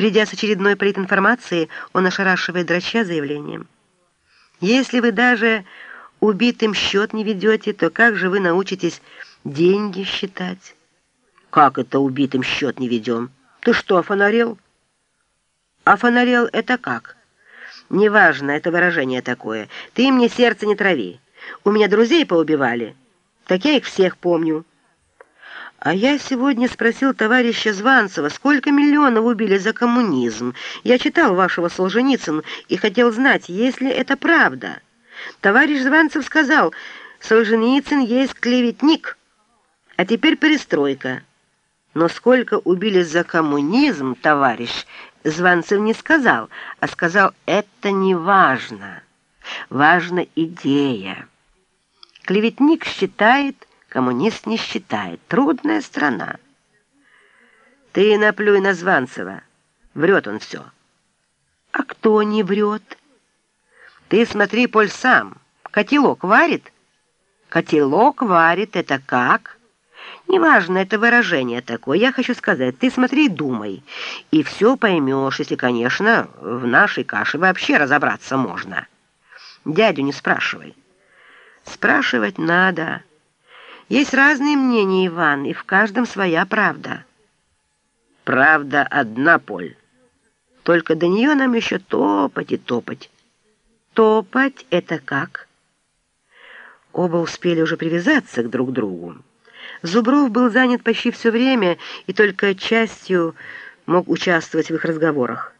Придя с очередной политинформации, он ошарашивает драча заявлением. «Если вы даже убитым счет не ведете, то как же вы научитесь деньги считать?» «Как это убитым счет не ведем? Ты что, офонарел?» «Офонарел — это как?» «Неважно, это выражение такое. Ты мне сердце не трави. У меня друзей поубивали. Так я их всех помню». А я сегодня спросил товарища Званцева, сколько миллионов убили за коммунизм. Я читал вашего Солженицына и хотел знать, есть ли это правда. Товарищ Званцев сказал, Солженицын есть клеветник, а теперь перестройка. Но сколько убили за коммунизм, товарищ, Званцев не сказал, а сказал, это не важно. Важна идея. Клеветник считает, коммунист не считает. Трудная страна. Ты наплюй на Званцева. Врет он все. А кто не врет? Ты смотри, Поль, сам. Котелок варит? Котелок варит, это как? Неважно, это выражение такое. Я хочу сказать, ты смотри думай. И все поймешь, если, конечно, в нашей каше вообще разобраться можно. Дядю не спрашивай. Спрашивать надо. Есть разные мнения, Иван, и в каждом своя правда. Правда одна, Поль. Только до нее нам еще топать и топать. Топать — это как? Оба успели уже привязаться к друг другу. Зубров был занят почти все время и только частью мог участвовать в их разговорах.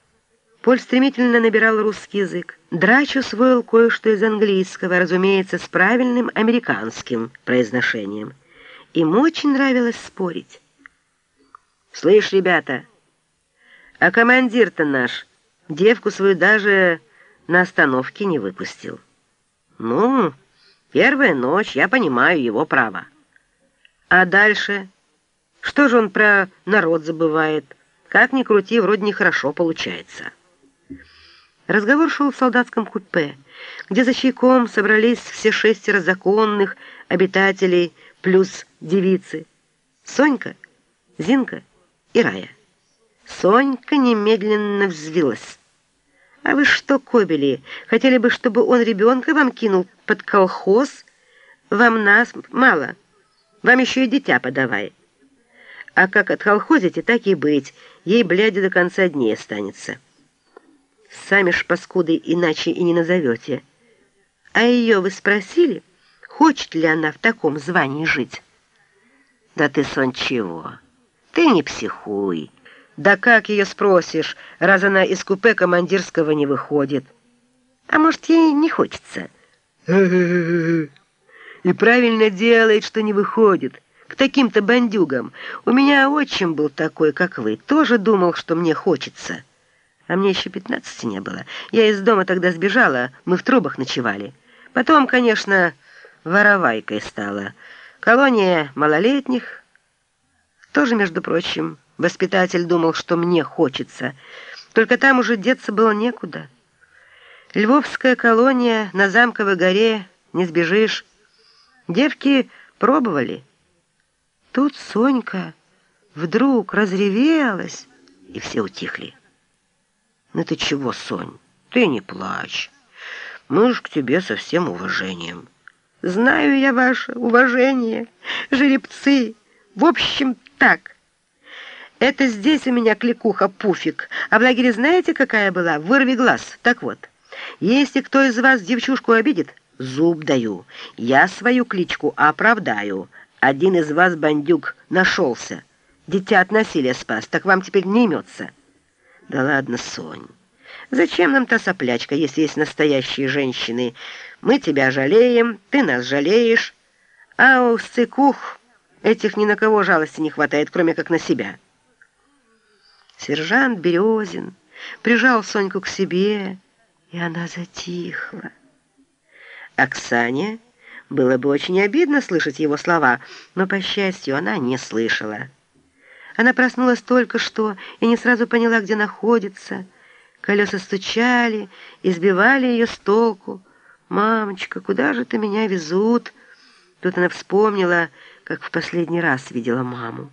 Поль стремительно набирал русский язык. Драч усвоил кое-что из английского, разумеется, с правильным американским произношением. Им очень нравилось спорить. «Слышь, ребята, а командир-то наш девку свою даже на остановке не выпустил. Ну, первая ночь, я понимаю его право. А дальше? Что же он про народ забывает? Как ни крути, вроде нехорошо получается». Разговор шел в солдатском купе, где за чайком собрались все шестеро законных обитателей плюс девицы. Сонька, Зинка и Рая. Сонька немедленно взвилась. «А вы что, кобели, хотели бы, чтобы он ребенка вам кинул под колхоз? Вам нас мало, вам еще и дитя подавай. А как отколхозите, так и быть, ей, бляди, до конца дней останется». Сами ж паскуды иначе и не назовете. А ее вы спросили, хочет ли она в таком звании жить? Да ты, Сон, чего? Ты не психуй. Да как ее спросишь, раз она из купе командирского не выходит? А может, ей не хочется? И правильно делает, что не выходит. К таким-то бандюгам. У меня отчим был такой, как вы. Тоже думал, что мне хочется а мне еще пятнадцати не было. Я из дома тогда сбежала, мы в трубах ночевали. Потом, конечно, воровайкой стала. Колония малолетних. Тоже, между прочим, воспитатель думал, что мне хочется. Только там уже деться было некуда. Львовская колония на Замковой горе, не сбежишь. Девки пробовали. Тут Сонька вдруг разревелась, и все утихли. «Ну ты чего, Сонь? Ты не плачь. Мы ж к тебе со всем уважением». «Знаю я ваше уважение, жеребцы. В общем, так. Это здесь у меня кликуха Пуфик, а в лагере знаете, какая была? Вырви глаз. Так вот, если кто из вас девчушку обидит, зуб даю. Я свою кличку оправдаю. Один из вас, бандюк, нашелся. Дитя от насилия спас, так вам теперь не имется». Да ладно, Сонь, зачем нам та соплячка, если есть настоящие женщины? Мы тебя жалеем, ты нас жалеешь, а у сцикух этих ни на кого жалости не хватает, кроме как на себя. Сержант Березин прижал Соньку к себе, и она затихла. Оксане было бы очень обидно слышать его слова, но, по счастью, она не слышала. Она проснулась только что и не сразу поняла, где находится. Колеса стучали и сбивали ее с толку. «Мамочка, куда же ты меня везут?» Тут она вспомнила, как в последний раз видела маму.